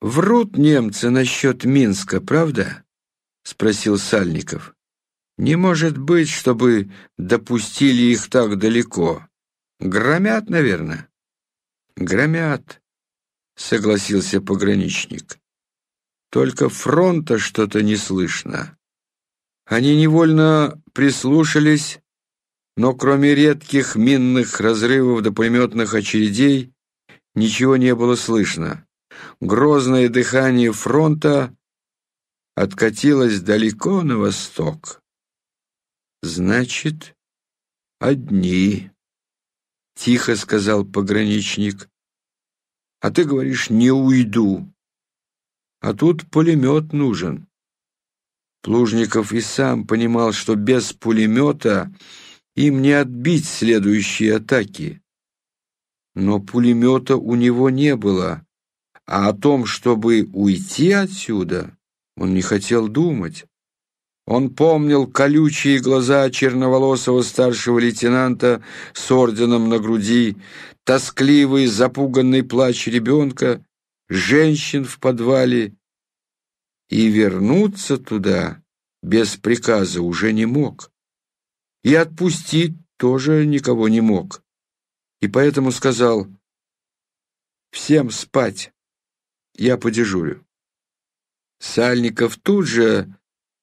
«Врут немцы насчет Минска, правда?» — спросил Сальников. «Не может быть, чтобы допустили их так далеко. Громят, наверное?» «Громят», — согласился пограничник. «Только фронта что-то не слышно». Они невольно прислушались, но кроме редких минных разрывов до пулеметных очередей ничего не было слышно. Грозное дыхание фронта откатилось далеко на восток. «Значит, одни», — тихо сказал пограничник. «А ты говоришь, не уйду. А тут пулемет нужен». Плужников и сам понимал, что без пулемета им не отбить следующие атаки. Но пулемета у него не было, а о том, чтобы уйти отсюда, он не хотел думать. Он помнил колючие глаза черноволосого старшего лейтенанта с орденом на груди, тоскливый, запуганный плач ребенка, женщин в подвале. И вернуться туда без приказа уже не мог. И отпустить тоже никого не мог. И поэтому сказал «Всем спать, я подежурю». Сальников тут же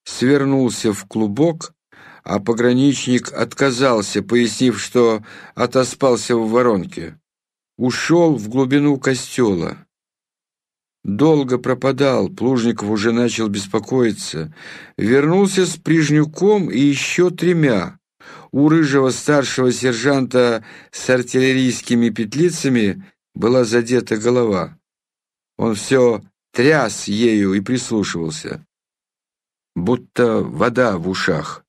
свернулся в клубок, а пограничник отказался, пояснив, что отоспался в воронке. Ушел в глубину костела. Долго пропадал, Плужников уже начал беспокоиться. Вернулся с Прижнюком и еще тремя. У рыжего старшего сержанта с артиллерийскими петлицами была задета голова. Он все тряс ею и прислушивался, будто вода в ушах.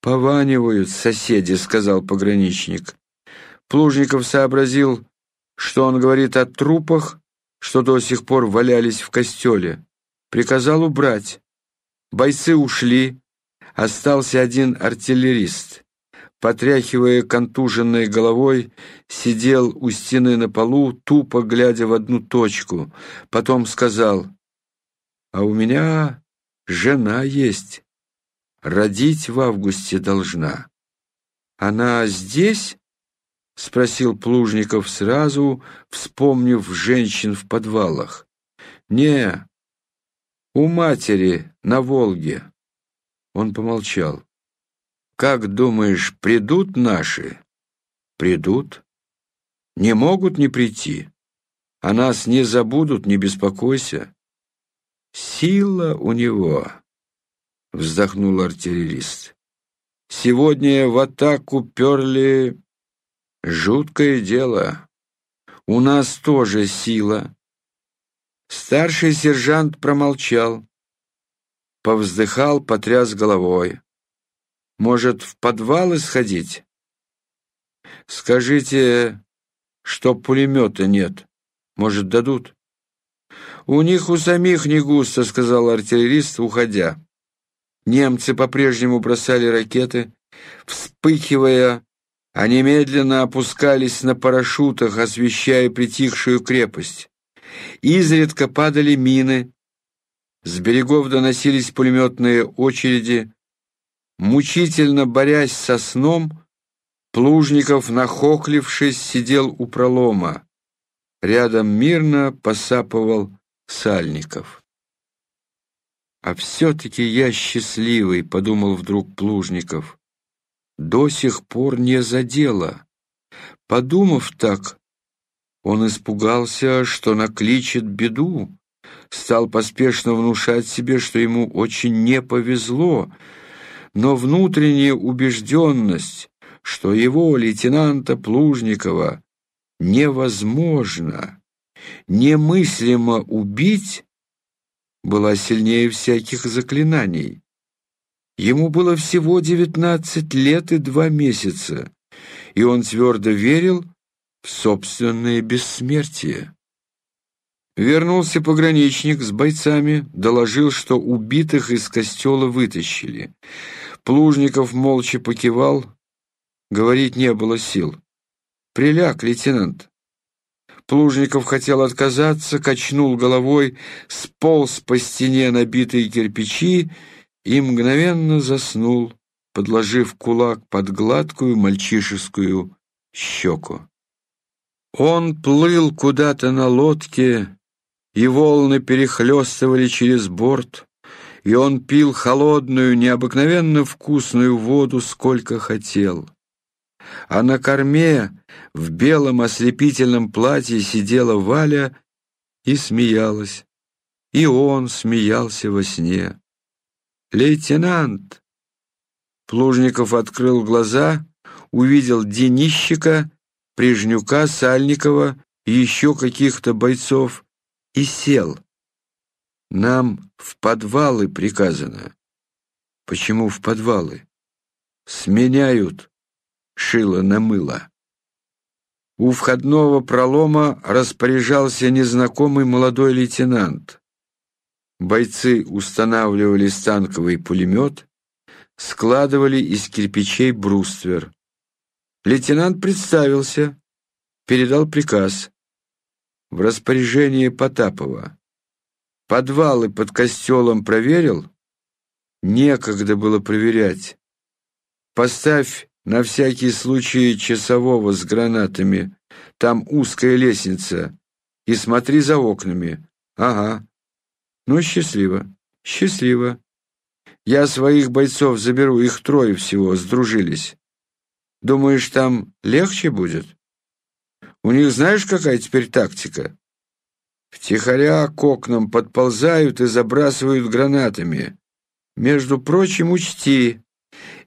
«Пованивают соседи», — сказал пограничник. Плужников сообразил, что он говорит о трупах, что до сих пор валялись в костеле. Приказал убрать. Бойцы ушли, остался один артиллерист. Потряхивая контуженной головой, сидел у стены на полу, тупо глядя в одну точку. Потом сказал, «А у меня жена есть. Родить в августе должна. Она здесь?» — спросил Плужников сразу, вспомнив женщин в подвалах. «Не, у матери на Волге». Он помолчал. «Как думаешь, придут наши?» «Придут. Не могут не прийти. А нас не забудут, не беспокойся». «Сила у него», — вздохнул артиллерист. «Сегодня в атаку перли Жуткое дело. У нас тоже сила. Старший сержант промолчал. Повздыхал, потряс головой. Может, в подвал сходить? Скажите, что пулемета нет. Может, дадут? У них у самих не густо, сказал артиллерист, уходя. Немцы по-прежнему бросали ракеты, вспыхивая они медленно опускались на парашютах, освещая притихшую крепость. Изредка падали мины, с берегов доносились пулеметные очереди. Мучительно борясь со сном, Плужников, нахохлившись, сидел у пролома. Рядом мирно посапывал Сальников. «А все-таки я счастливый», — подумал вдруг Плужников до сих пор не задело. Подумав так, он испугался, что накличет беду, стал поспешно внушать себе, что ему очень не повезло, но внутренняя убежденность, что его, лейтенанта Плужникова, невозможно, немыслимо убить, была сильнее всяких заклинаний. Ему было всего девятнадцать лет и два месяца, и он твердо верил в собственное бессмертие. Вернулся пограничник с бойцами, доложил, что убитых из костела вытащили. Плужников молча покивал, говорить не было сил. «Приляг, лейтенант». Плужников хотел отказаться, качнул головой, сполз по стене набитые кирпичи и мгновенно заснул, подложив кулак под гладкую мальчишескую щеку. Он плыл куда-то на лодке, и волны перехлестывали через борт, и он пил холодную, необыкновенно вкусную воду, сколько хотел. А на корме в белом ослепительном платье сидела Валя и смеялась. И он смеялся во сне. «Лейтенант!» Плужников открыл глаза, увидел Денищика, Прижнюка, Сальникова еще каких-то бойцов и сел. Нам в подвалы приказано. Почему в подвалы? Сменяют шило на мыло. У входного пролома распоряжался незнакомый молодой лейтенант. Бойцы устанавливали станковый пулемет, складывали из кирпичей бруствер. Лейтенант представился, передал приказ. В распоряжении Потапова. Подвалы под костелом проверил? Некогда было проверять. Поставь на всякий случай часового с гранатами. Там узкая лестница. И смотри за окнами. Ага. Ну, счастливо. Счастливо. Я своих бойцов заберу, их трое всего, сдружились. Думаешь, там легче будет? У них знаешь, какая теперь тактика? Втихаря к окнам подползают и забрасывают гранатами. Между прочим, учти,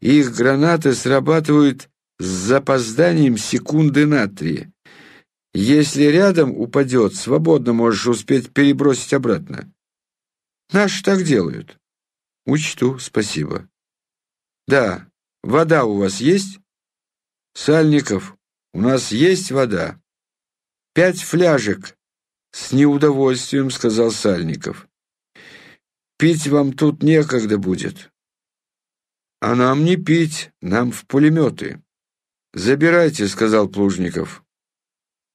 их гранаты срабатывают с запозданием секунды на три. Если рядом упадет, свободно можешь успеть перебросить обратно. Наши так делают. Учту, спасибо. Да, вода у вас есть? Сальников, у нас есть вода. Пять фляжек. С неудовольствием сказал Сальников. Пить вам тут некогда будет. А нам не пить, нам в пулеметы. Забирайте, сказал Плужников.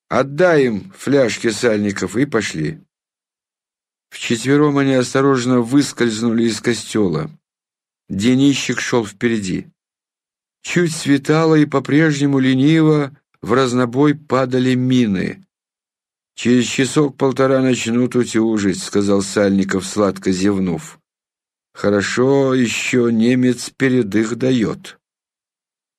Отдай им фляжки Сальников и пошли. Вчетвером они осторожно выскользнули из костела. Денищик шел впереди. Чуть светало и по-прежнему лениво в разнобой падали мины. «Через часок-полтора начнут утюжить», — сказал Сальников, сладко зевнув. «Хорошо, еще немец передых дает».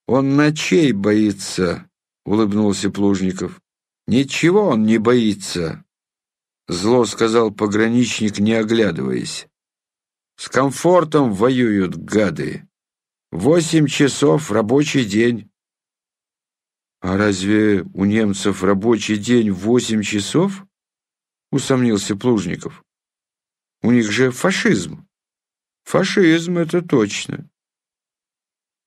«Он ночей боится», — улыбнулся Плужников. «Ничего он не боится», — зло сказал пограничник, не оглядываясь. «С комфортом воюют гады». Восемь часов рабочий день. А разве у немцев рабочий день восемь часов? Усомнился Плужников. У них же фашизм. Фашизм, это точно.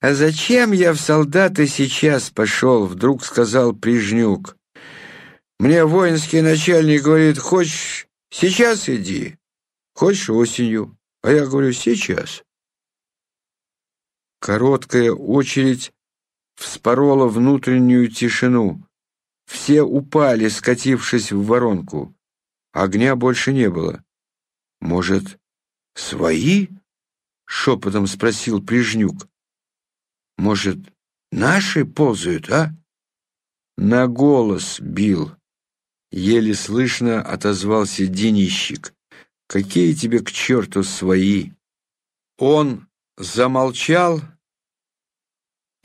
«А зачем я в солдаты сейчас пошел?» — вдруг сказал Прижнюк. «Мне воинский начальник говорит, хочешь сейчас иди, хочешь осенью». А я говорю, сейчас. Короткая очередь вспорола внутреннюю тишину. Все упали, скатившись в воронку. Огня больше не было. «Может, свои?» — шепотом спросил Прижнюк. «Может, наши ползают, а?» На голос бил. Еле слышно отозвался Денищик. «Какие тебе к черту свои?» Он замолчал,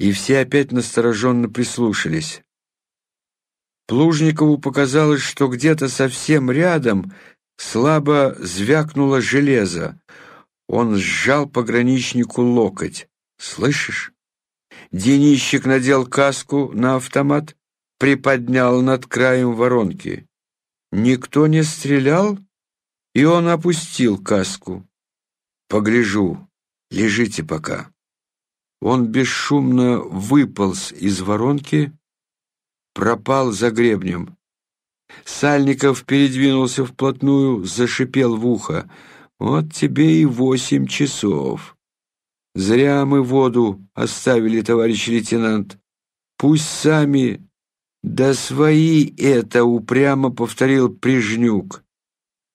и все опять настороженно прислушались. Плужникову показалось, что где-то совсем рядом слабо звякнуло железо. Он сжал пограничнику локоть. «Слышишь?» Денищик надел каску на автомат, приподнял над краем воронки. Никто не стрелял, и он опустил каску. «Погляжу, лежите пока». Он бесшумно выполз из воронки, пропал за гребнем. Сальников передвинулся вплотную, зашипел в ухо. «Вот тебе и восемь часов. Зря мы воду оставили, товарищ лейтенант. Пусть сами «Да свои это!» — упрямо повторил Прижнюк.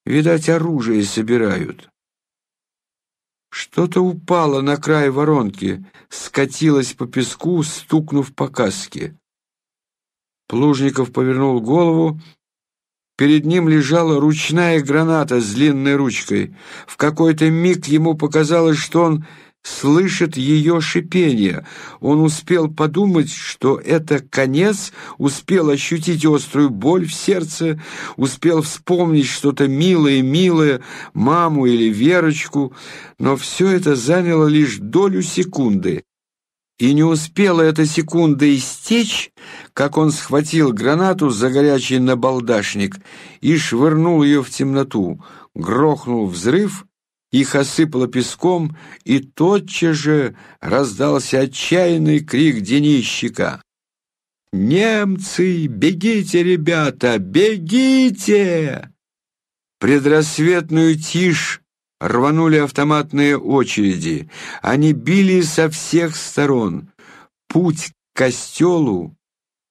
«Видать, оружие собирают». Что-то упало на край воронки, скатилось по песку, стукнув по каске. Плужников повернул голову. Перед ним лежала ручная граната с длинной ручкой. В какой-то миг ему показалось, что он слышит ее шипение. Он успел подумать, что это конец, успел ощутить острую боль в сердце, успел вспомнить что-то милое-милое, маму или Верочку, но все это заняло лишь долю секунды. И не успела эта секунда истечь, как он схватил гранату за горячий набалдашник и швырнул ее в темноту. Грохнул взрыв, их осыпало песком, и тотчас же раздался отчаянный крик денищика. «Немцы! Бегите, ребята! Бегите!» Предрассветную тишь рванули автоматные очереди. Они били со всех сторон. Путь к костелу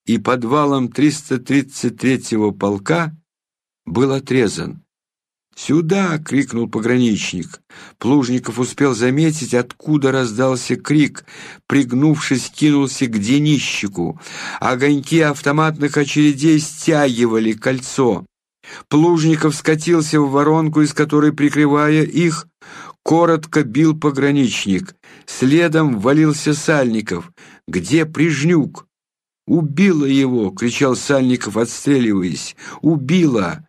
и подвалам 333-го полка был отрезан. «Сюда!» — крикнул пограничник. Плужников успел заметить, откуда раздался крик. Пригнувшись, кинулся к денищику. Огоньки автоматных очередей стягивали кольцо. Плужников скатился в воронку, из которой, прикрывая их, коротко бил пограничник. Следом валился Сальников. «Где Прижнюк?» «Убила его!» — кричал Сальников, отстреливаясь. «Убила!»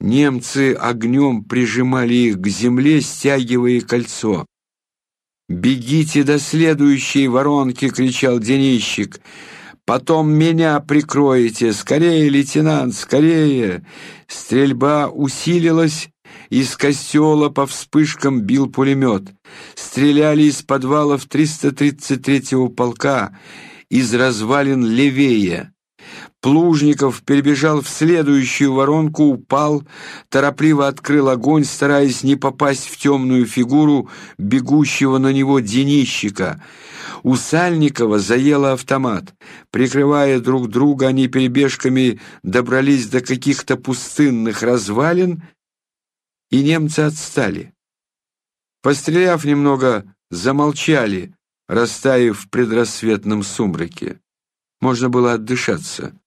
Немцы огнем прижимали их к земле, стягивая кольцо. «Бегите до следующей воронки!» — кричал Денищик. «Потом меня прикроете! Скорее, лейтенант, скорее!» Стрельба усилилась, из костела по вспышкам бил пулемет. Стреляли из подвалов 333-го полка, из развалин левее. Плужников перебежал в следующую воронку, упал, торопливо открыл огонь, стараясь не попасть в темную фигуру бегущего на него денищика. У Сальникова заело автомат. Прикрывая друг друга, они перебежками добрались до каких-то пустынных развалин, и немцы отстали. Постреляв немного, замолчали, растаяв в предрассветном сумраке. Можно было отдышаться.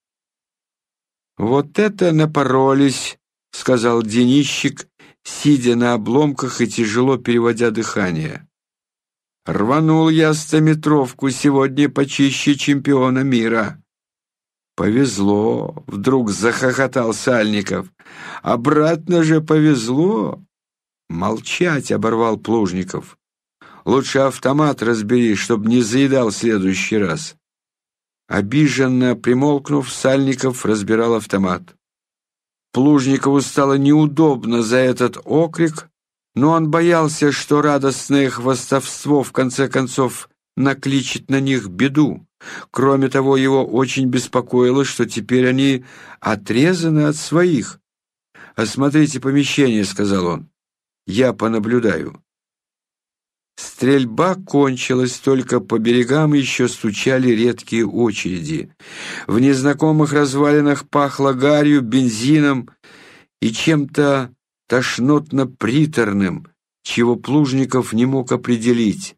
«Вот это напоролись!» — сказал Денищик, сидя на обломках и тяжело переводя дыхание. «Рванул я стометровку сегодня почище чемпиона мира». «Повезло!» — вдруг захохотал Сальников. «Обратно же повезло!» «Молчать!» — оборвал Плужников. «Лучше автомат разбери, чтоб не заедал следующий раз». Обиженно примолкнув, Сальников разбирал автомат. Плужникову стало неудобно за этот окрик, но он боялся, что радостное хвостовство в конце концов накличет на них беду. Кроме того, его очень беспокоило, что теперь они отрезаны от своих. «Осмотрите помещение», — сказал он. «Я понаблюдаю». Стрельба кончилась, только по берегам еще стучали редкие очереди. В незнакомых развалинах пахло гарью, бензином и чем-то тошнотно-приторным, чего Плужников не мог определить.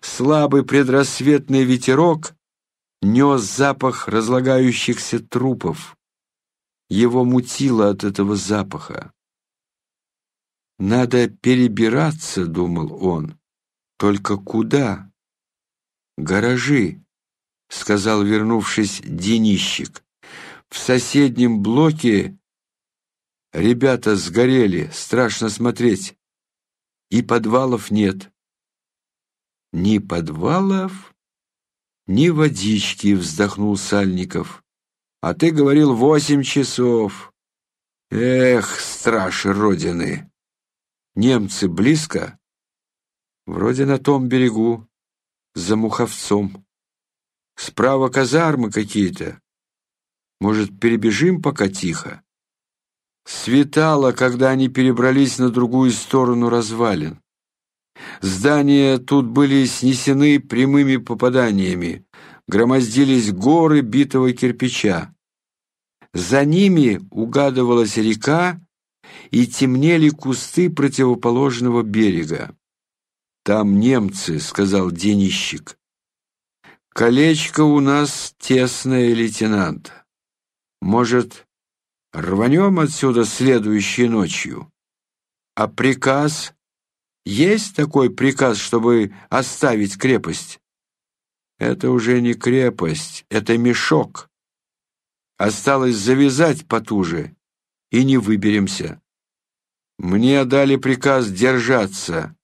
Слабый предрассветный ветерок нес запах разлагающихся трупов. Его мутило от этого запаха. «Надо перебираться», — думал он. Только куда? Гаражи, сказал, вернувшись, Денищик. В соседнем блоке ребята сгорели, страшно смотреть. И подвалов нет. Ни подвалов, ни водички, вздохнул Сальников. А ты говорил восемь часов. Эх, страж Родины! Немцы близко? Вроде на том берегу, за Муховцом. Справа казармы какие-то. Может, перебежим пока тихо? Светало, когда они перебрались на другую сторону развалин. Здания тут были снесены прямыми попаданиями, громоздились горы битого кирпича. За ними угадывалась река и темнели кусты противоположного берега. «Там немцы», — сказал денищик. «Колечко у нас тесное, лейтенант. Может, рванем отсюда следующей ночью? А приказ? Есть такой приказ, чтобы оставить крепость?» «Это уже не крепость, это мешок. Осталось завязать потуже, и не выберемся. Мне дали приказ держаться,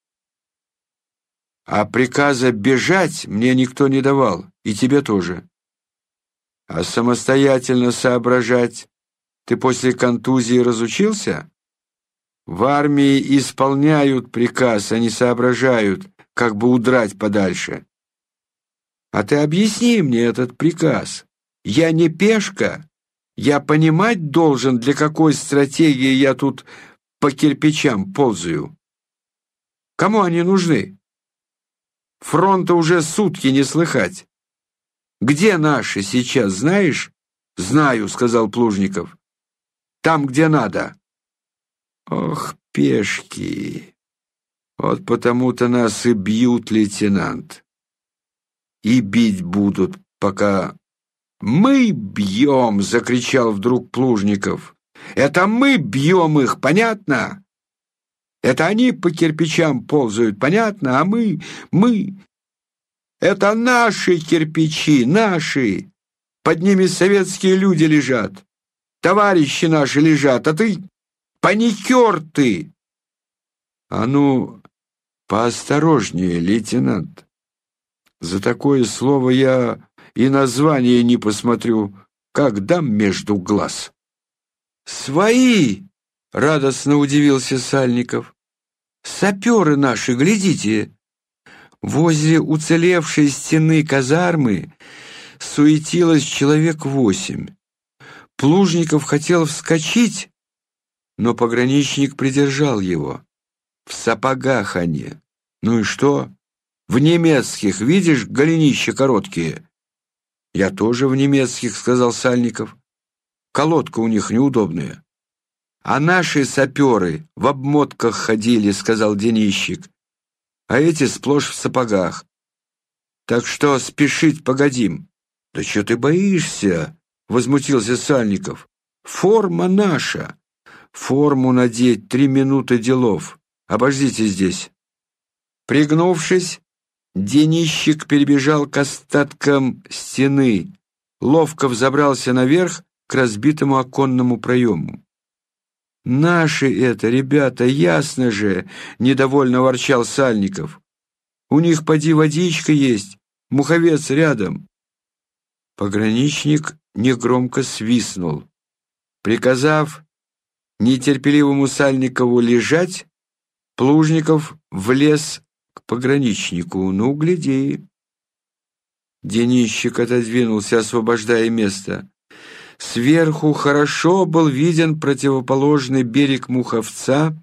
а приказа бежать мне никто не давал, и тебе тоже. А самостоятельно соображать ты после контузии разучился? В армии исполняют приказ, а не соображают, как бы удрать подальше. А ты объясни мне этот приказ. Я не пешка. Я понимать должен, для какой стратегии я тут по кирпичам ползаю. Кому они нужны? Фронта уже сутки не слыхать. Где наши сейчас, знаешь? Знаю, сказал Плужников. Там, где надо. Ох, пешки. Вот потому-то нас и бьют, лейтенант. И бить будут, пока... «Мы бьем!» — закричал вдруг Плужников. «Это мы бьем их, понятно? Это они по кирпичам ползают, понятно? А мы, мы... Это наши кирпичи, наши. Под ними советские люди лежат. Товарищи наши лежат, а ты паникер ты. А ну, поосторожнее, лейтенант. За такое слово я и название не посмотрю, как дам между глаз. Свои! — радостно удивился Сальников. «Саперы наши, глядите!» Возле уцелевшей стены казармы суетилось человек восемь. Плужников хотел вскочить, но пограничник придержал его. В сапогах они. Ну и что? В немецких, видишь, голенища короткие. Я тоже в немецких, сказал Сальников. Колодка у них неудобная. «А наши саперы в обмотках ходили», — сказал денищик. «А эти сплошь в сапогах. Так что спешить погодим». «Да что ты боишься?» — возмутился Сальников. «Форма наша. Форму надеть три минуты делов. Обождите здесь». Пригнувшись, денищик перебежал к остаткам стены, ловко взобрался наверх к разбитому оконному проему. «Наши это, ребята, ясно же!» — недовольно ворчал Сальников. «У них поди водичка есть, муховец рядом». Пограничник негромко свистнул. Приказав нетерпеливому Сальникову лежать, Плужников влез к пограничнику. «Ну, гляди!» Денищик отодвинулся, освобождая место. Сверху хорошо был виден противоположный берег Муховца,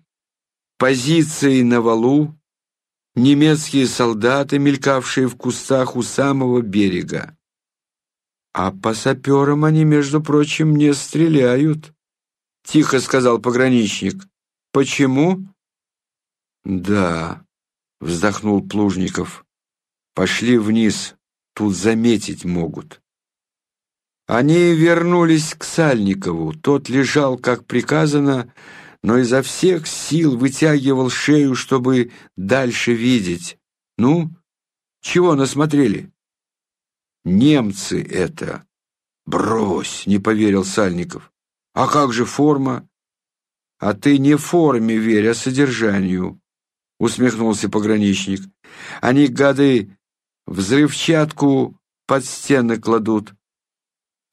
позиции на валу, немецкие солдаты, мелькавшие в кустах у самого берега. А по саперам они, между прочим, не стреляют, — тихо сказал пограничник. Почему? Да, — вздохнул Плужников. Пошли вниз, тут заметить могут. Они вернулись к Сальникову. Тот лежал, как приказано, но изо всех сил вытягивал шею, чтобы дальше видеть. Ну, чего насмотрели? Немцы это. Брось, не поверил Сальников. А как же форма? А ты не форме верь, а содержанию, усмехнулся пограничник. Они, гады, взрывчатку под стены кладут.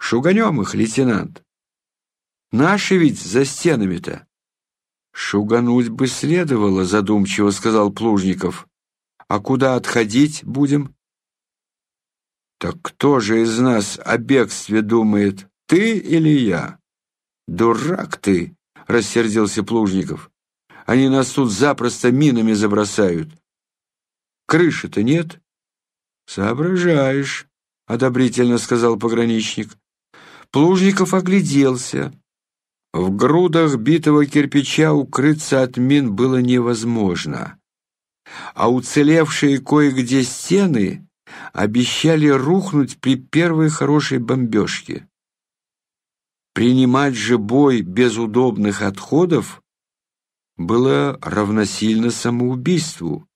Шуганем их, лейтенант. Наши ведь за стенами-то. Шугануть бы следовало, задумчиво сказал Плужников. А куда отходить будем? Так кто же из нас о бегстве думает, ты или я? Дурак ты, рассердился Плужников. Они нас тут запросто минами забросают. Крыши-то нет? Соображаешь, одобрительно сказал пограничник. Плужников огляделся. В грудах битого кирпича укрыться от мин было невозможно, а уцелевшие кое-где стены обещали рухнуть при первой хорошей бомбежке. Принимать же бой без удобных отходов было равносильно самоубийству.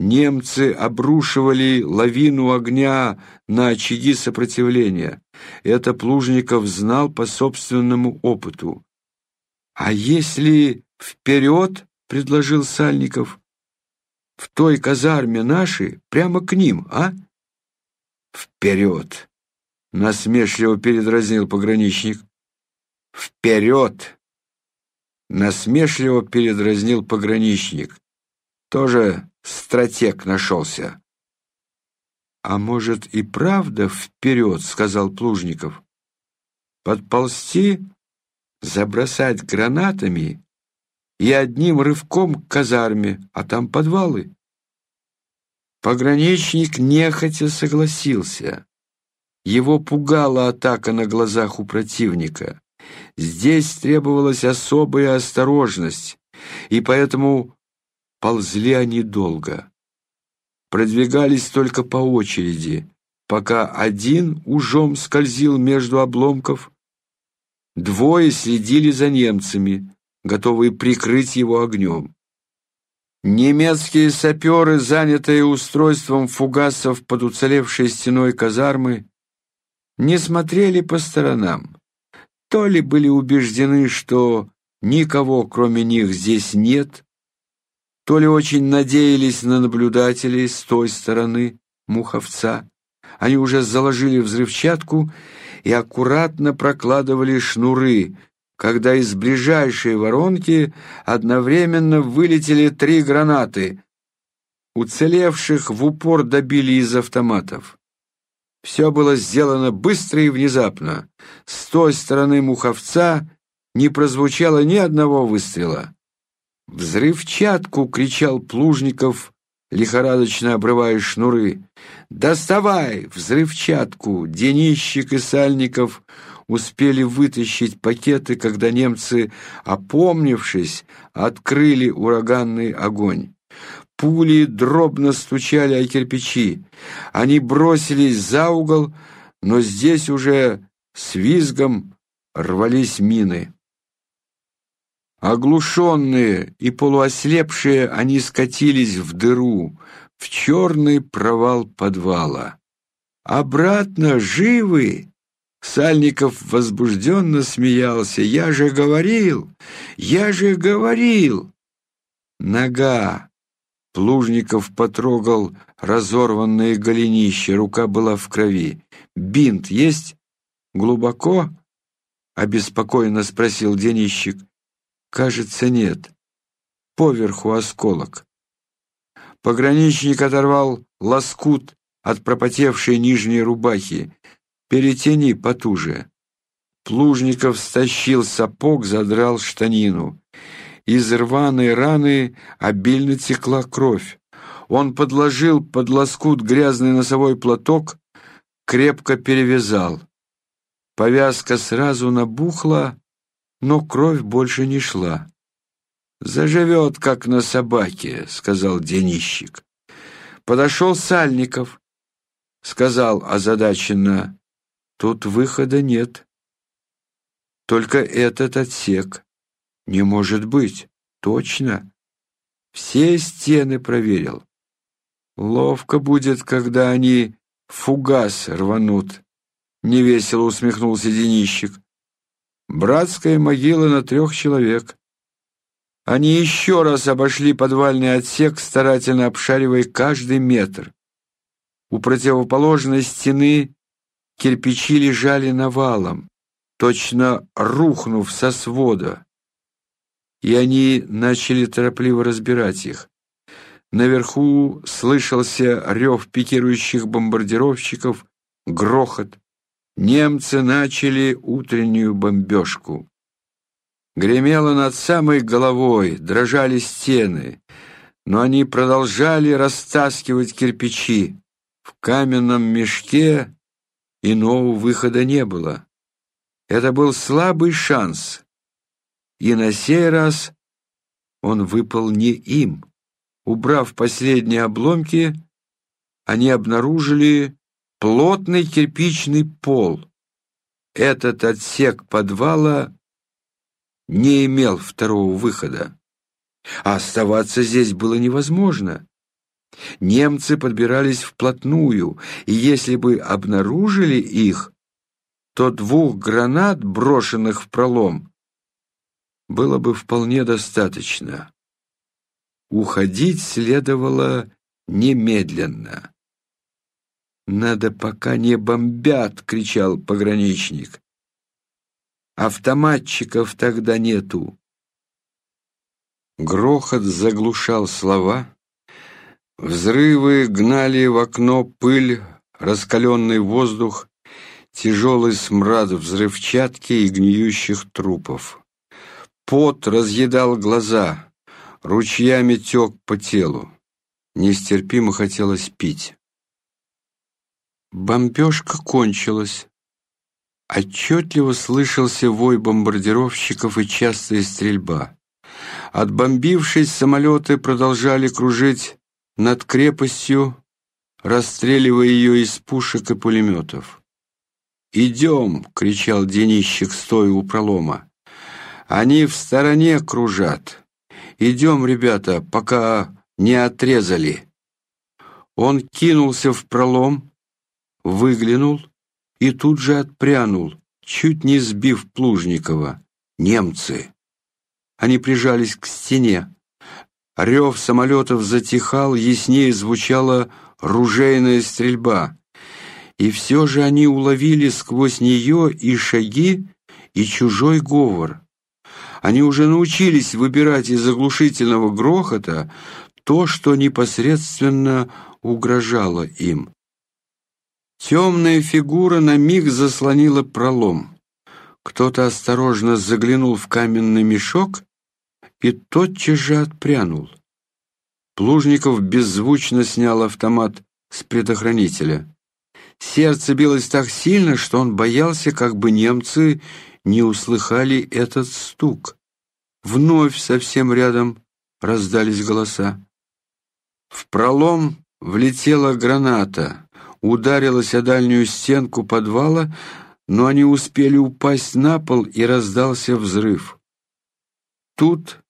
Немцы обрушивали лавину огня на очаги сопротивления. Это Плужников знал по собственному опыту. «А если вперед?» — предложил Сальников. «В той казарме наши, прямо к ним, а?» «Вперед!» — насмешливо передразнил пограничник. «Вперед!» — насмешливо передразнил пограничник. «Тоже стратег нашелся. «А может, и правда вперед?» — сказал Плужников. «Подползти, забросать гранатами и одним рывком к казарме, а там подвалы». Пограничник нехотя согласился. Его пугала атака на глазах у противника. Здесь требовалась особая осторожность, и поэтому Ползли они долго. Продвигались только по очереди, пока один ужом скользил между обломков. Двое следили за немцами, готовые прикрыть его огнем. Немецкие саперы, занятые устройством фугасов под уцелевшей стеной казармы, не смотрели по сторонам. То ли были убеждены, что никого кроме них здесь нет, то ли очень надеялись на наблюдателей с той стороны Муховца. Они уже заложили взрывчатку и аккуратно прокладывали шнуры, когда из ближайшей воронки одновременно вылетели три гранаты. Уцелевших в упор добили из автоматов. Все было сделано быстро и внезапно. С той стороны Муховца не прозвучало ни одного выстрела. «Взрывчатку!» — кричал Плужников, лихорадочно обрывая шнуры. «Доставай взрывчатку!» Денищик и Сальников успели вытащить пакеты, когда немцы, опомнившись, открыли ураганный огонь. Пули дробно стучали о кирпичи. Они бросились за угол, но здесь уже с визгом рвались мины. Оглушенные и полуослепшие, они скатились в дыру, в черный провал подвала. «Обратно живы!» Сальников возбужденно смеялся. «Я же говорил! Я же говорил!» Нога. Плужников потрогал разорванное голенище, рука была в крови. «Бинт есть? Глубоко?» — обеспокоенно спросил денищик. Кажется, нет. Поверху осколок. Пограничник оторвал лоскут от пропотевшей нижней рубахи. Перетяни потуже. Плужников стащил сапог, задрал штанину. Из рваной раны обильно текла кровь. Он подложил под лоскут грязный носовой платок, крепко перевязал. Повязка сразу набухла, но кровь больше не шла. «Заживет, как на собаке», — сказал денищик. Подошел Сальников, сказал озадаченно, «Тут выхода нет. Только этот отсек. Не может быть, точно. Все стены проверил. Ловко будет, когда они фугас рванут», — невесело усмехнулся денищик. Братская могила на трех человек. Они еще раз обошли подвальный отсек, старательно обшаривая каждый метр. У противоположной стены кирпичи лежали навалом, точно рухнув со свода, и они начали торопливо разбирать их. Наверху слышался рев пикирующих бомбардировщиков, грохот. Немцы начали утреннюю бомбежку. Гремело над самой головой, дрожали стены, но они продолжали растаскивать кирпичи. В каменном мешке иного выхода не было. Это был слабый шанс, и на сей раз он выпал не им. Убрав последние обломки, они обнаружили плотный кирпичный пол. Этот отсек подвала не имел второго выхода. А оставаться здесь было невозможно. Немцы подбирались вплотную, и если бы обнаружили их, то двух гранат, брошенных в пролом, было бы вполне достаточно. Уходить следовало немедленно. «Надо, пока не бомбят!» — кричал пограничник. «Автоматчиков тогда нету!» Грохот заглушал слова. Взрывы гнали в окно пыль, раскаленный воздух, тяжелый смрад взрывчатки и гниющих трупов. Пот разъедал глаза, ручьями тек по телу. Нестерпимо хотелось пить. Бомбежка кончилась. Отчетливо слышался вой бомбардировщиков и частая стрельба. Отбомбившись, самолеты продолжали кружить над крепостью, расстреливая ее из пушек и пулеметов. «Идем!» — кричал Денищик, стоя у пролома. «Они в стороне кружат. Идем, ребята, пока не отрезали». Он кинулся в пролом, выглянул и тут же отпрянул, чуть не сбив Плужникова. Немцы. Они прижались к стене. Рев самолетов затихал, яснее звучала ружейная стрельба. И все же они уловили сквозь нее и шаги, и чужой говор. Они уже научились выбирать из оглушительного грохота то, что непосредственно угрожало им. Темная фигура на миг заслонила пролом. Кто-то осторожно заглянул в каменный мешок и тотчас же отпрянул. Плужников беззвучно снял автомат с предохранителя. Сердце билось так сильно, что он боялся, как бы немцы не услыхали этот стук. Вновь совсем рядом раздались голоса. В пролом влетела граната ударилась о дальнюю стенку подвала, но они успели упасть на пол, и раздался взрыв. Тут,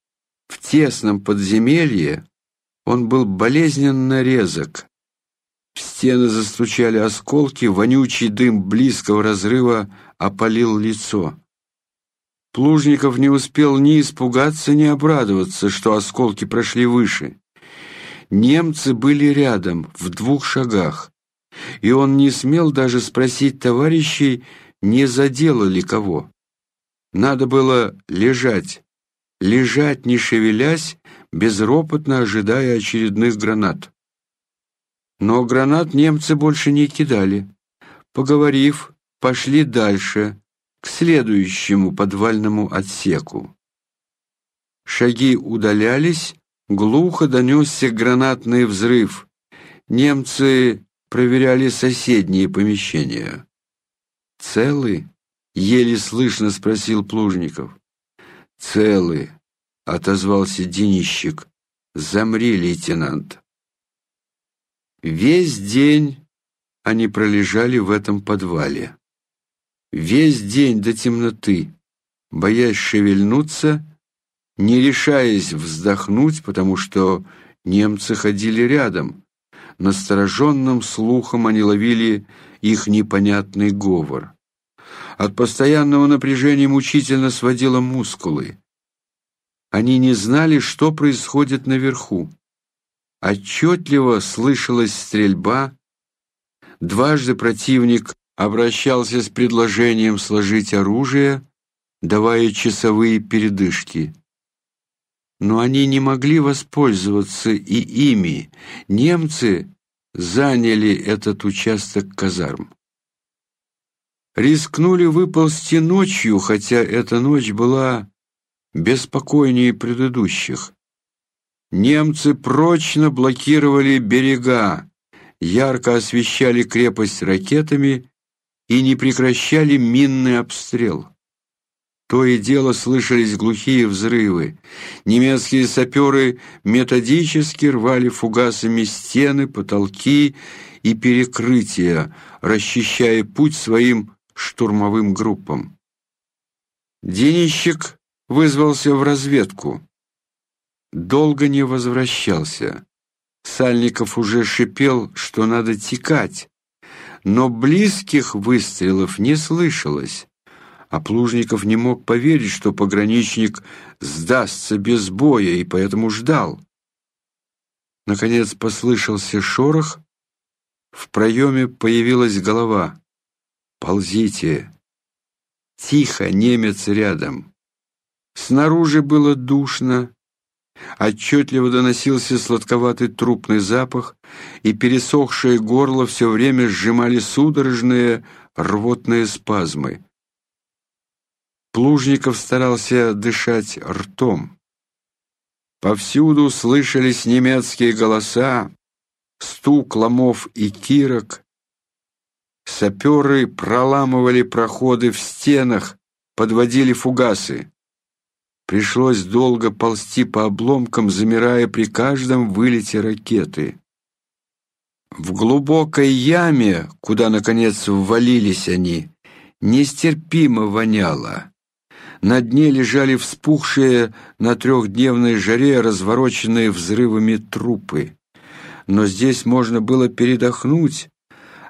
в тесном подземелье, он был болезненно резок. В стены застучали осколки, вонючий дым близкого разрыва опалил лицо. Плужников не успел ни испугаться, ни обрадоваться, что осколки прошли выше. Немцы были рядом, в двух шагах и он не смел даже спросить товарищей, не задело ли кого. Надо было лежать, лежать, не шевелясь, безропотно ожидая очередных гранат. Но гранат немцы больше не кидали. Поговорив, пошли дальше, к следующему подвальному отсеку. Шаги удалялись, глухо донесся гранатный взрыв. Немцы проверяли соседние помещения. «Целы?» — еле слышно спросил Плужников. «Целы», — отозвался Денищик. «Замри, лейтенант». Весь день они пролежали в этом подвале. Весь день до темноты, боясь шевельнуться, не решаясь вздохнуть, потому что немцы ходили рядом, настороженным слухом они ловили их непонятный говор. От постоянного напряжения мучительно сводило мускулы. Они не знали, что происходит наверху. Отчетливо слышалась стрельба. Дважды противник обращался с предложением сложить оружие, давая часовые передышки но они не могли воспользоваться и ими. Немцы заняли этот участок казарм. Рискнули выползти ночью, хотя эта ночь была беспокойнее предыдущих. Немцы прочно блокировали берега, ярко освещали крепость ракетами и не прекращали минный обстрел. То и дело слышались глухие взрывы. Немецкие саперы методически рвали фугасами стены, потолки и перекрытия, расчищая путь своим штурмовым группам. Денищик вызвался в разведку. Долго не возвращался. Сальников уже шипел, что надо текать, но близких выстрелов не слышалось а Плужников не мог поверить, что пограничник сдастся без боя, и поэтому ждал. Наконец послышался шорох, в проеме появилась голова. «Ползите!» Тихо, немец рядом. Снаружи было душно, отчетливо доносился сладковатый трупный запах, и пересохшее горло все время сжимали судорожные рвотные спазмы. Плужников старался дышать ртом. Повсюду слышались немецкие голоса, стук ломов и кирок. Саперы проламывали проходы в стенах, подводили фугасы. Пришлось долго ползти по обломкам, замирая при каждом вылете ракеты. В глубокой яме, куда, наконец, ввалились они, нестерпимо воняло. На дне лежали вспухшие на трехдневной жаре развороченные взрывами трупы. Но здесь можно было передохнуть,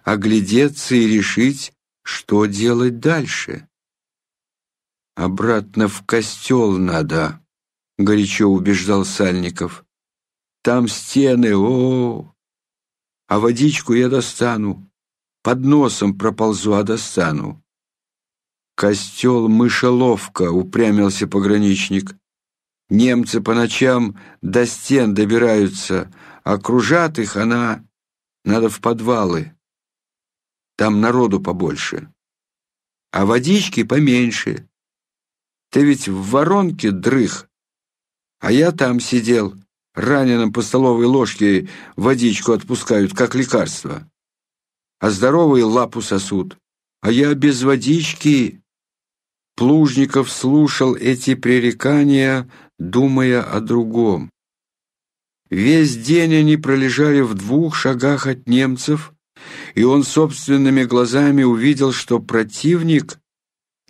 оглядеться и решить, что делать дальше. «Обратно в костел надо», — горячо убеждал Сальников. «Там стены, о, -о, -о! А водичку я достану, под носом проползу, а достану. «Костел Мышеловка», — упрямился пограничник. «Немцы по ночам до стен добираются, окружат их, она... Надо в подвалы. Там народу побольше. А водички поменьше. Ты ведь в воронке дрых, а я там сидел, раненым по столовой ложке водичку отпускают, как лекарство. А здоровые лапу сосут. А я без водички Плужников слушал эти пререкания, думая о другом. Весь день они пролежали в двух шагах от немцев, и он собственными глазами увидел, что противник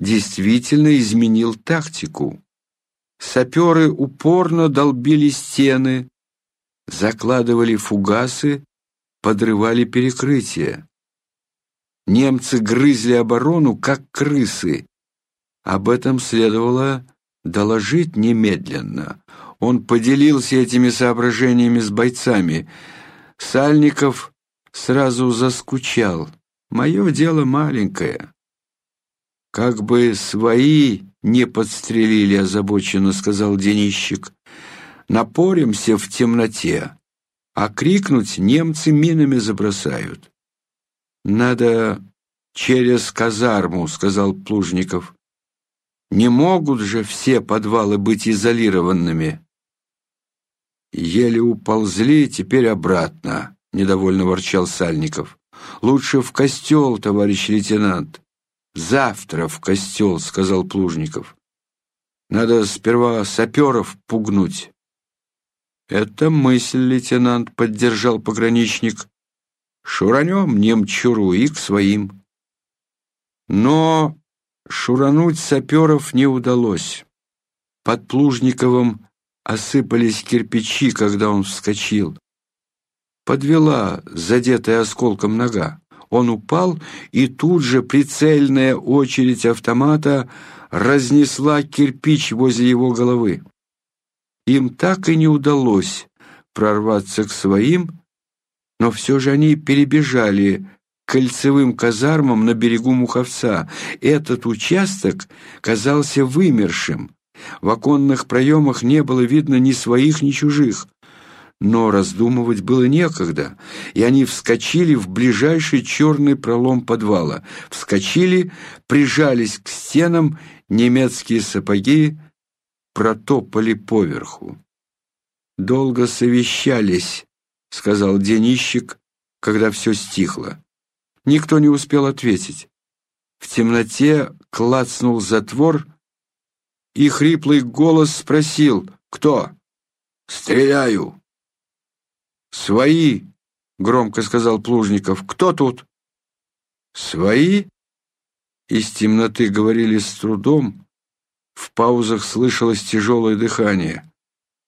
действительно изменил тактику. Саперы упорно долбили стены, закладывали фугасы, подрывали перекрытия. Немцы грызли оборону, как крысы, об этом следовало доложить немедленно. Он поделился этими соображениями с бойцами. Сальников сразу заскучал. «Мое дело маленькое». «Как бы свои не подстрелили», — озабоченно сказал Денищик. «Напоримся в темноте, а крикнуть немцы минами забросают». «Надо через казарму», — сказал Плужников. Не могут же все подвалы быть изолированными. Еле уползли, теперь обратно, недовольно ворчал Сальников. Лучше в костел, товарищ лейтенант. Завтра в костел, сказал Плужников. Надо сперва саперов пугнуть. Это мысль, лейтенант, поддержал пограничник. Шуранем немчуру и к своим. Но Шурануть саперов не удалось. Под Плужниковым осыпались кирпичи, когда он вскочил. Подвела задетая осколком нога. Он упал, и тут же прицельная очередь автомата разнесла кирпич возле его головы. Им так и не удалось прорваться к своим, но все же они перебежали кольцевым казармам на берегу Муховца. Этот участок казался вымершим. В оконных проемах не было видно ни своих, ни чужих. Но раздумывать было некогда, и они вскочили в ближайший черный пролом подвала. Вскочили, прижались к стенам, немецкие сапоги протопали поверху. «Долго совещались», — сказал денищик, когда все стихло. Никто не успел ответить. В темноте клацнул затвор, и хриплый голос спросил «Кто?» «Стреляю!» «Свои!» — громко сказал Плужников. «Кто тут?» «Свои?» Из темноты говорили с трудом. В паузах слышалось тяжелое дыхание.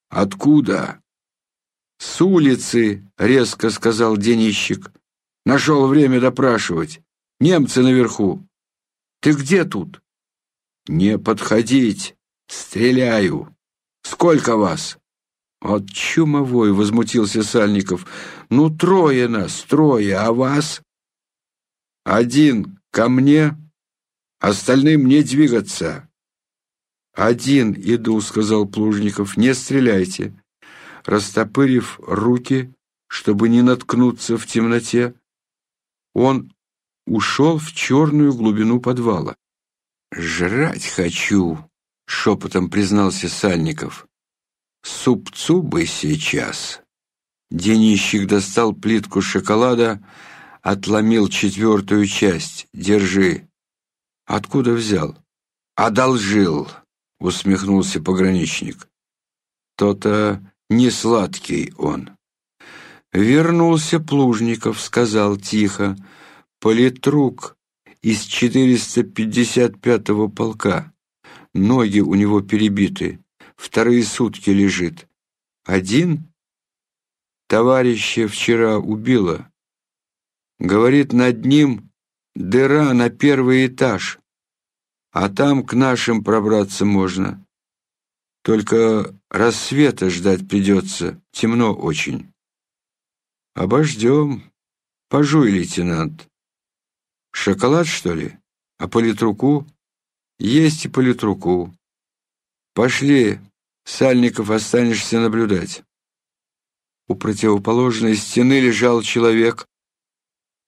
«Откуда?» «С улицы», — резко сказал денищик. «Нашел время допрашивать. Немцы наверху. Ты где тут?» «Не подходить. Стреляю. Сколько вас?» «От чумовой!» — возмутился Сальников. «Ну, трое нас, трое, а вас?» «Один ко мне, остальным не двигаться». «Один иду», — сказал Плужников, — «не стреляйте». Растопырив руки, чтобы не наткнуться в темноте, он ушел в черную глубину подвала. «Жрать хочу», — шепотом признался Сальников. «Супцу бы сейчас». Денищик достал плитку шоколада, отломил четвертую часть. «Держи». «Откуда взял?» «Одолжил», — усмехнулся пограничник. «То-то не сладкий он». Вернулся Плужников, сказал тихо, «Политрук из 455-го полка. Ноги у него перебиты, вторые сутки лежит. Один? Товарища вчера убило. Говорит, над ним дыра на первый этаж, а там к нашим пробраться можно. Только рассвета ждать придется, темно очень. Обождем. Пожуй, лейтенант. Шоколад, что ли? А политруку? Есть и политруку. Пошли, Сальников, останешься наблюдать. У противоположной стены лежал человек.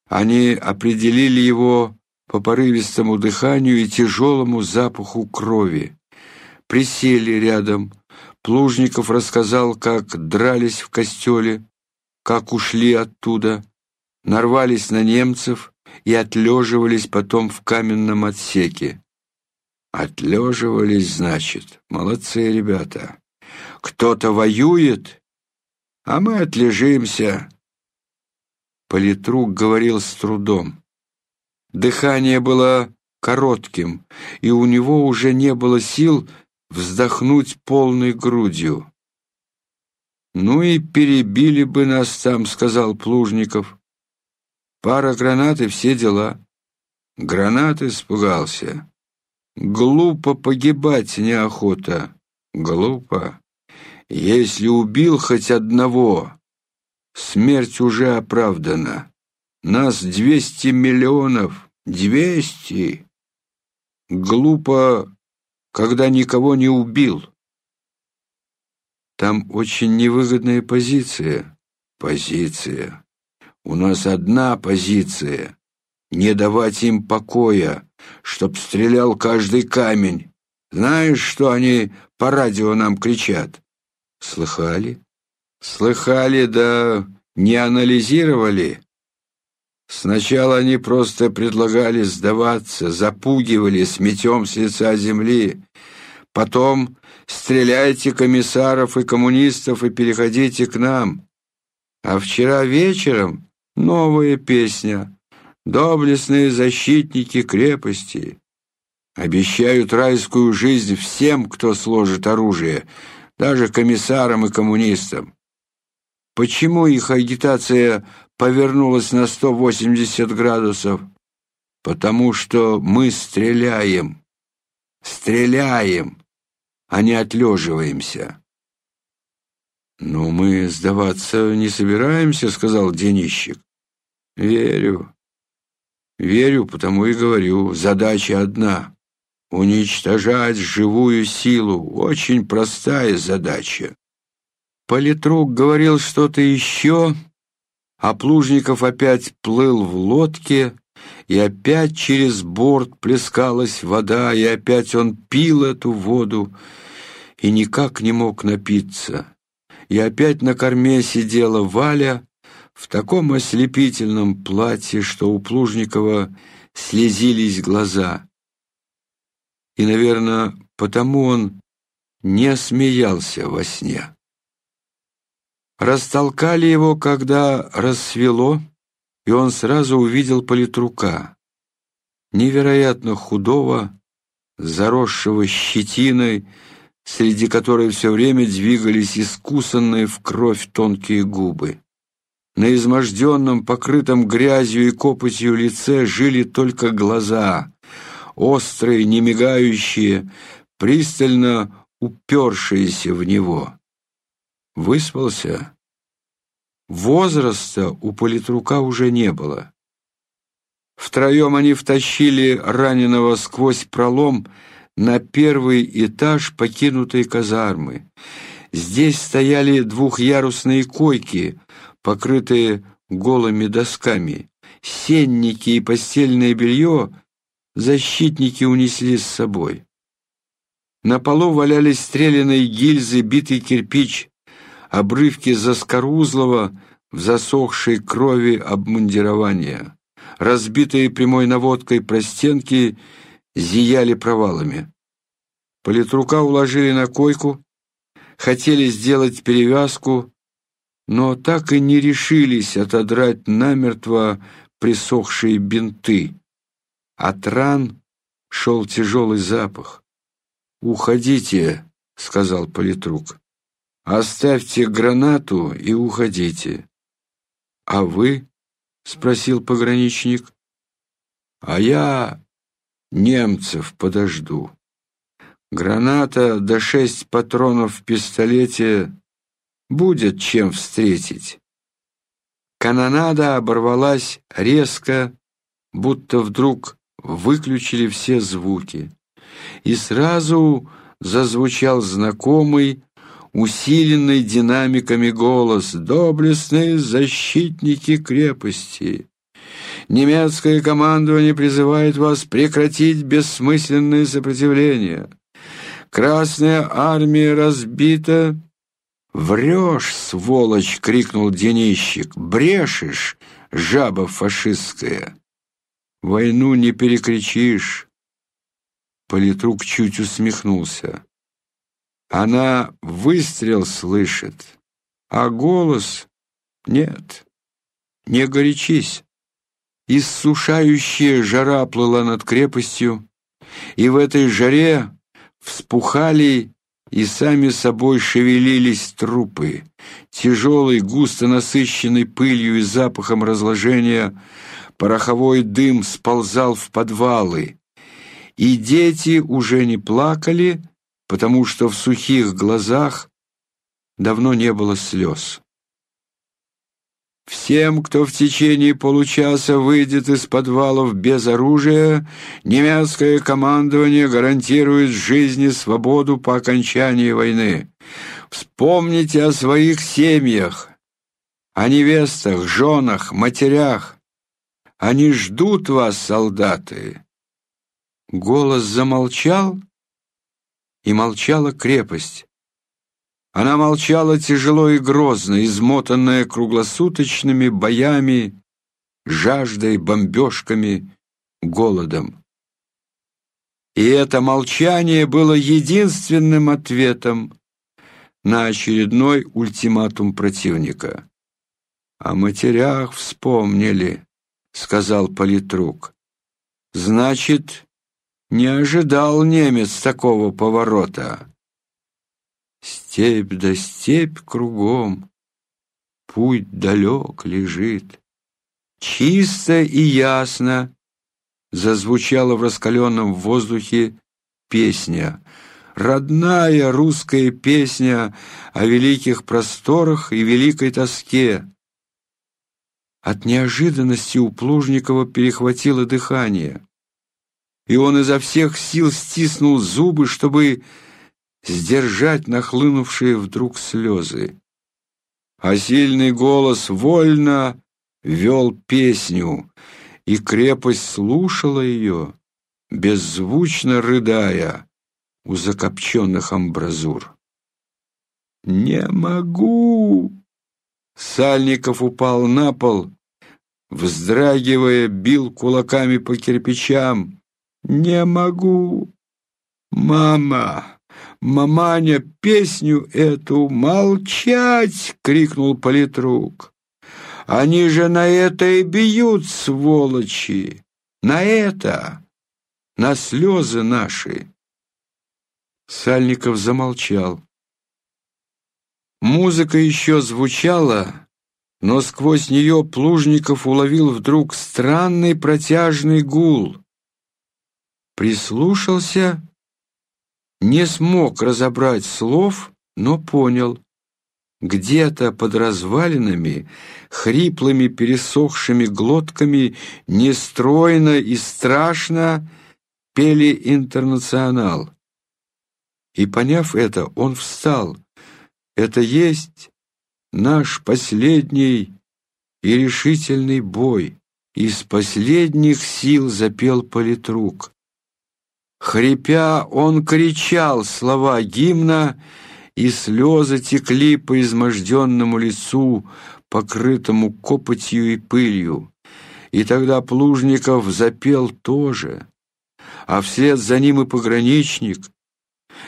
Они определили его по порывистому дыханию и тяжелому запаху крови. Присели рядом. Плужников рассказал, как дрались в костеле, как ушли оттуда, нарвались на немцев и отлеживались потом в каменном отсеке. Отлеживались, значит. Молодцы ребята. Кто-то воюет, а мы отлежимся. Политрук говорил с трудом. Дыхание было коротким, и у него уже не было сил вздохнуть полной грудью. «Ну и перебили бы нас там», — сказал Плужников. «Пара гранат и все дела». Гранат испугался. Глупо погибать неохота. Глупо. Если убил хоть одного, смерть уже оправдана. Нас двести миллионов. Двести. Глупо, когда никого не убил. Там очень невыгодная позиция. Позиция. У нас одна позиция. Не давать им покоя чтоб стрелял каждый камень. Знаешь, что они по радио нам кричат? Слыхали? Слыхали, да не анализировали. Сначала они просто предлагали сдаваться, запугивали, сметем с лица земли. Потом стреляйте комиссаров и коммунистов и переходите к нам. А вчера вечером новая песня доблестные защитники крепости, обещают райскую жизнь всем, кто сложит оружие, даже комиссарам и коммунистам. Почему их агитация повернулась на 180 градусов? Потому что мы стреляем, стреляем, а не отлеживаемся. «Но мы сдаваться не собираемся», — сказал Денищик. «Верю. Верю, потому и говорю, задача одна — уничтожать живую силу. Очень простая задача. Политрук говорил что-то еще, а Плужников опять плыл в лодке, и опять через борт плескалась вода, и опять он пил эту воду и никак не мог напиться. И опять на корме сидела Валя, в таком ослепительном платье, что у Плужникова слезились глаза. и, наверное, потому он не смеялся во сне. Растолкали его, когда рассвело, и он сразу увидел политрука, невероятно худого, заросшего щетиной, среди которой все время двигались искусанные в кровь тонкие губы. На изможденном, покрытом грязью и копотью лице жили только глаза, острые, немигающие, пристально упершиеся в него. Выспался? Возраста у политрука уже не было. Втроем они втащили раненого сквозь пролом на первый этаж покинутой казармы. Здесь стояли двухъярусные койки, покрытые голыми досками. Сенники и постельное белье защитники унесли с собой. На полу валялись стреляные гильзы, битый кирпич, обрывки заскорузлого в засохшей крови обмундирования. Разбитые прямой наводкой простенки зияли провалами. Политрука уложили на койку, хотели сделать перевязку, но так и не решились отодрать намертво присохшие бинты. От ран шел тяжелый запах. «Уходите», — сказал политрук. «Оставьте гранату и уходите». «А вы?» — спросил пограничник. «А я немцев подожду. Граната до шесть патронов в пистолете будет чем встретить». Канонада оборвалась резко, будто вдруг выключили все звуки. И сразу зазвучал знакомый, усиленный динамиками голос «Доблестные защитники крепости!» Немецкое командование призывает вас прекратить бессмысленное сопротивление. Красная армия разбита. «Врешь, сволочь!» — крикнул денищик. «Брешешь, жаба фашистская!» Войну не перекричишь. Политрук чуть усмехнулся. Она выстрел слышит, а голос нет. Не горячись. Иссушающая жара плыла над крепостью, и в этой жаре вспухали и сами собой шевелились трупы. Тяжелый, густо насыщенный пылью и запахом разложения — пороховой дым сползал в подвалы, и дети уже не плакали, потому что в сухих глазах давно не было слез. Всем, кто в течение получаса выйдет из подвалов без оружия, немецкое командование гарантирует жизнь и свободу по окончании войны. Вспомните о своих семьях, о невестах, женах, матерях, они ждут вас, солдаты!» Голос замолчал, и молчала крепость. Она молчала тяжело и грозно, измотанная круглосуточными боями, жаждой, бомбежками, голодом. И это молчание было единственным ответом на очередной ультиматум противника. О матерях вспомнили, — сказал политрук. «Значит, не ожидал немец такого поворота. Степь да степь кругом, путь далек лежит. Чисто и ясно зазвучала в раскаленном воздухе песня, родная русская песня о великих просторах и великой тоске, от неожиданности у Плужникова перехватило дыхание, и он изо всех сил стиснул зубы, чтобы сдержать нахлынувшие вдруг слезы. А сильный голос вольно вел песню, и крепость слушала ее, беззвучно рыдая у закопченных амбразур. «Не могу!» Сальников упал на пол, вздрагивая, бил кулаками по кирпичам. «Не могу! «Мама! Маманя, песню эту молчать!» — крикнул политрук. «Они же на это и бьют, сволочи! На это! На слезы наши!» Сальников замолчал. Музыка еще звучала, но сквозь нее Плужников уловил вдруг странный протяжный гул. Прислушался, не смог разобрать слов, но понял. Где-то под развалинами, хриплыми пересохшими глотками, нестройно и страшно пели «Интернационал». И, поняв это, он встал. Это есть наш последний и решительный бой. Из последних сил запел политрук. Хрипя, он кричал слова гимна, и слезы текли по изможденному лицу, покрытому копотью и пылью. И тогда Плужников запел тоже, а вслед за ним и пограничник,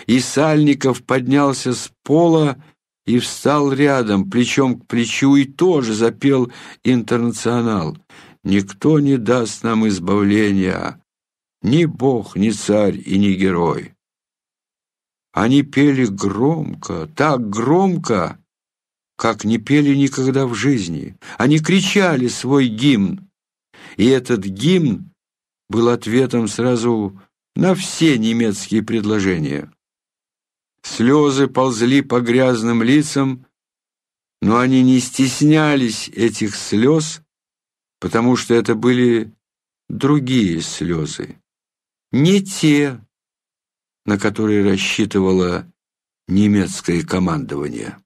и Сальников поднялся с пола и встал рядом, плечом к плечу, и тоже запел «Интернационал». «Никто не даст нам избавления, ни бог, ни царь и ни герой». Они пели громко, так громко, как не пели никогда в жизни. Они кричали свой гимн, и этот гимн был ответом сразу на все немецкие предложения. Слезы ползли по грязным лицам, но они не стеснялись этих слез, потому что это были другие слезы, не те, на которые рассчитывало немецкое командование.